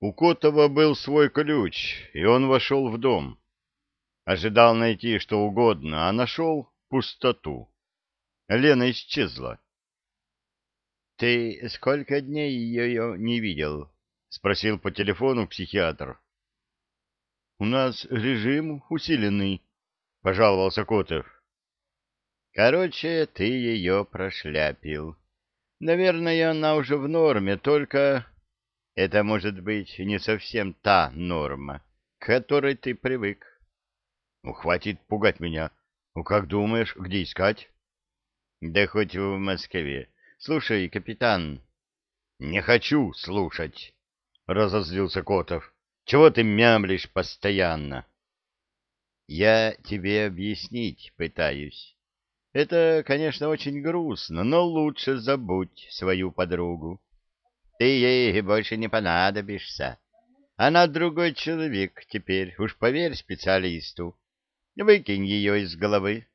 У Котова был свой ключ, и он вошел в дом. Ожидал найти что угодно, а нашел пустоту. Лена исчезла. — Ты сколько дней ее не видел? — спросил по телефону психиатр. — У нас режим усиленный, — пожаловался Котов. — Короче, ты ее прошляпил. Наверное, она уже в норме, только... Это может быть не совсем та норма, к которой ты привык. Ну, хватит пугать меня. Ну, как думаешь, где искать? Да хоть в Москве. Слушай, капитан... Не хочу слушать, разозлился Котов. Чего ты мямлишь постоянно? Я тебе объяснить пытаюсь. Это, конечно, очень грустно, но лучше забудь свою подругу. Ты ей больше не понадобишься. Она другой человек теперь, уж поверь специалисту. Выкинь ее из головы.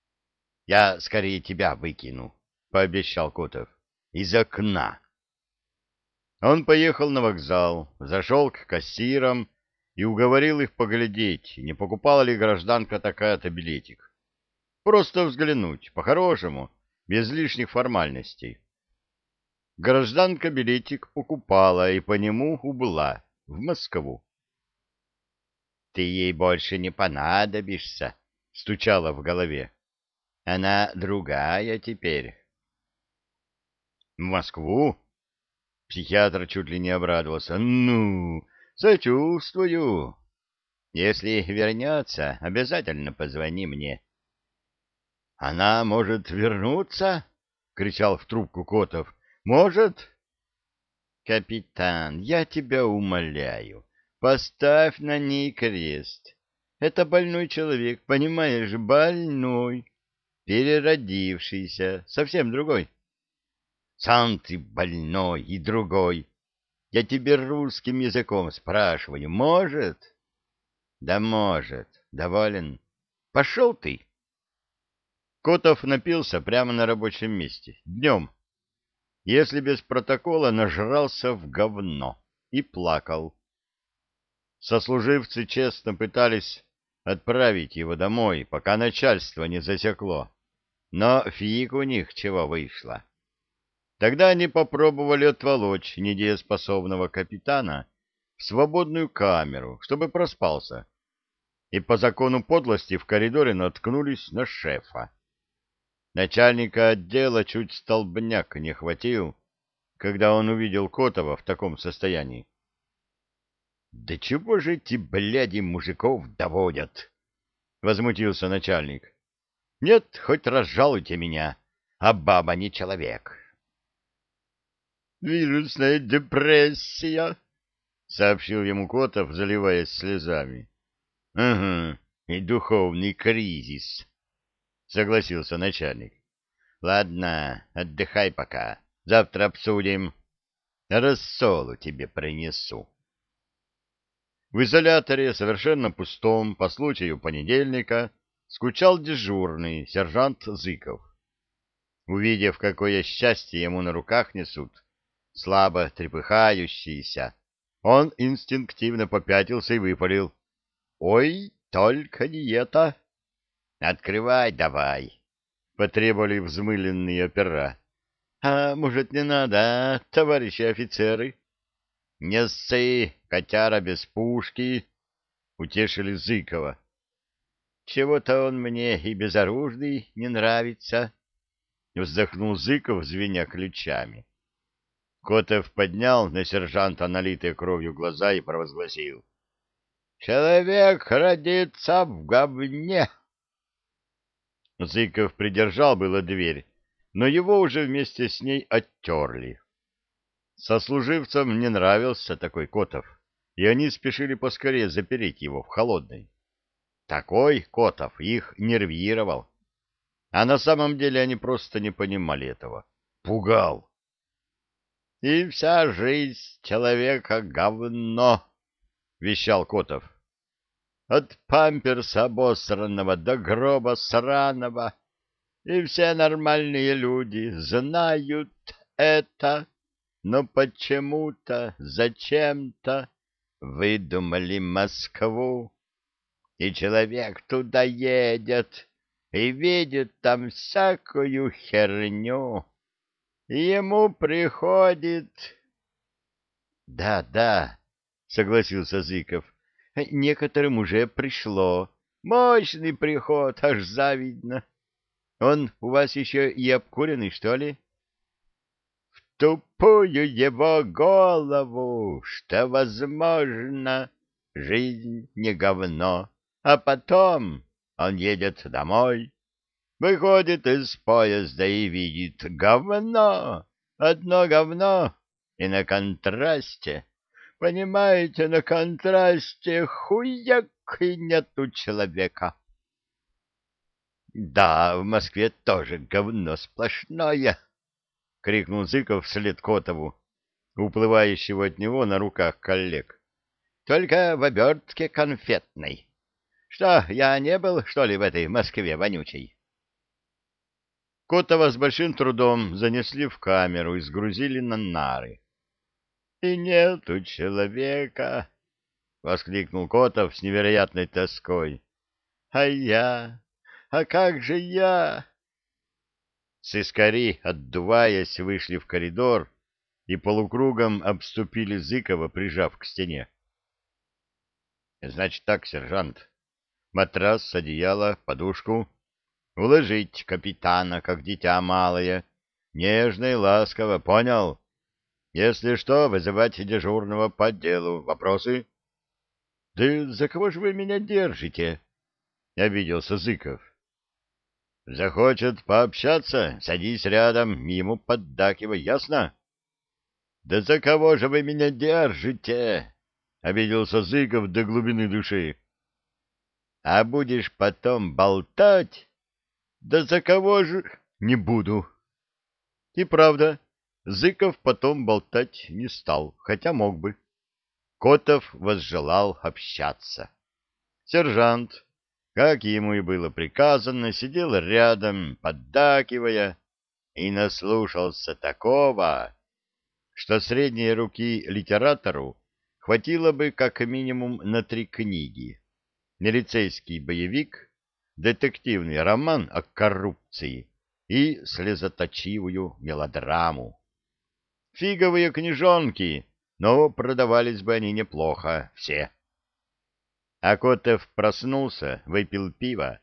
— Я скорее тебя выкину, — пообещал Котов. — Из окна. Он поехал на вокзал, зашел к кассирам и уговорил их поглядеть, не покупала ли гражданка такая-то билетик. Просто взглянуть, по-хорошему, без лишних формальностей. Гражданка билетик покупала и по нему убыла в Москву. Ты ей больше не понадобишься, — стучала в голове. Она другая теперь. В Москву? Психиатр чуть ли не обрадовался. Ну, сочувствую. Если вернется, обязательно позвони мне. Она может вернуться? — кричал в трубку Котов. — Может? — Капитан, я тебя умоляю. Поставь на ней крест. Это больной человек, понимаешь, больной, переродившийся, совсем другой. Сам ты больной и другой. Я тебе русским языком спрашиваю, может? Да может, доволен. Пошел ты. Котов напился прямо на рабочем месте, днем. Если без протокола, нажрался в говно и плакал Сослуживцы честно пытались отправить его домой, пока начальство не засекло. Но фиг у них чего вышло. Тогда они попробовали отволочь недееспособного капитана в свободную камеру, чтобы проспался. И по закону подлости в коридоре наткнулись на шефа. Начальника отдела чуть столбняк не хватил, когда он увидел Котова в таком состоянии. — Да чего же эти бляди мужиков доводят? — возмутился начальник. — Нет, хоть разжалуйте меня, а баба не человек. — Вирусная депрессия, — сообщил ему Котов, заливаясь слезами. — Угу, и духовный кризис, — согласился начальник. — Ладно, отдыхай пока, завтра обсудим. Рассолу тебе принесу. В изоляторе, совершенно пустом, по случаю понедельника, скучал дежурный сержант Зыков. Увидев, какое счастье ему на руках несут, слабо трепыхающийся, он инстинктивно попятился и выпалил. — Ой, только не это! — Открывай давай! — потребовали взмыленные опера. — А может, не надо, а, товарищи офицеры? — Не ссы, котяра без пушки, — утешили Зыкова. — Чего-то он мне и безоружный не нравится, — вздохнул Зыков, звеня ключами. Котов поднял на сержанта налитые кровью глаза и провозгласил. — Человек родится в говне! Зыков придержал было дверь, но его уже вместе с ней оттерли. Сослуживцам не нравился такой Котов, и они спешили поскорее запереть его в холодной. Такой Котов их нервировал. А на самом деле они просто не понимали этого. Пугал. — И вся жизнь человека говно, — вещал Котов. — От памперса обосранного до гроба сраного. И все нормальные люди знают это. но почему-то, зачем-то выдумали Москву, и человек туда едет и видит там всякую херню. Ему приходит... — Да, да, — согласился Зыков, — некоторым уже пришло. Мощный приход, аж завидно. Он у вас еще и обкуренный, что ли? — В тупую его голову, что, возможно, жизнь не говно, а потом он едет домой, выходит из поезда и видит говно, одно говно, и на контрасте, понимаете, на контрасте хуяк и нету человека. Да, в Москве тоже говно сплошное, — крикнул Зыков вслед Котову, уплывающего от него на руках коллег. — Только в обертке конфетной. Что, я не был, что ли, в этой Москве вонючей? Котова с большим трудом занесли в камеру и сгрузили на нары. — И нету человека, — воскликнул Котов с невероятной тоской. — А я а как же я? Сыскари, отдуваясь, вышли в коридор и полукругом обступили Зыкова, прижав к стене. — Значит так, сержант. Матрас, одеяло, подушку. Уложить капитана, как дитя малое. Нежно и ласково, понял? Если что, вызывать дежурного по делу. Вопросы? — Да за кого же вы меня держите? — обиделся Зыков. Захочет пообщаться, садись рядом, ему поддакивай, ясно? — Да за кого же вы меня держите? — обиделся Зыков до глубины души. — А будешь потом болтать? — Да за кого же... — Не буду. И правда, Зыков потом болтать не стал, хотя мог бы. Котов возжелал общаться. Сержант как ему и было приказано, сидел рядом, поддакивая, и наслушался такого, что средней руки литератору хватило бы как минимум на три книги. Милицейский боевик, детективный роман о коррупции и слезоточивую мелодраму. Фиговые книжонки, но продавались бы они неплохо все. А Котов проснулся, выпил пиво,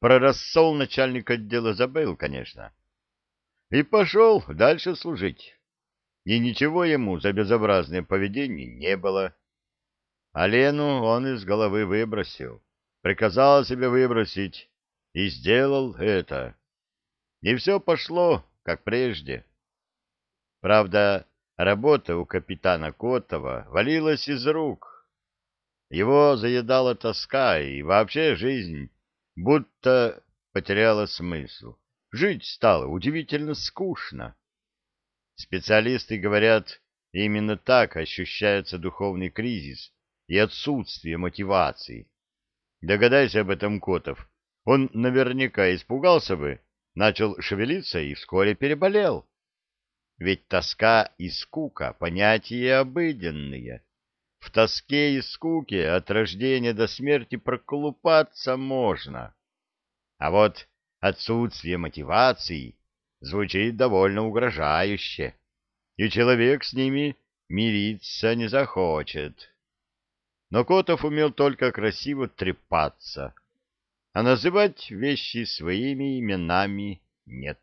про рассол начальник отдела забыл, конечно, и пошел дальше служить. И ничего ему за безобразное поведение не было. А Лену он из головы выбросил, приказал себе выбросить, и сделал это. И все пошло, как прежде. Правда, работа у капитана Котова валилась из рук, его заедала тоска, и вообще жизнь будто потеряла смысл. Жить стало удивительно скучно. Специалисты говорят, именно так ощущается духовный кризис и отсутствие мотивации. Догадайся об этом Котов, он наверняка испугался бы, начал шевелиться и вскоре переболел. Ведь тоска и скука — понятия обыденные в тоске и скуке от рождения до смерти проколупаться можно. А вот отсутствие мотивации звучит довольно угрожающе, и человек с ними мириться не захочет. Но Котов умел только красиво трепаться, а называть вещи своими именами нет.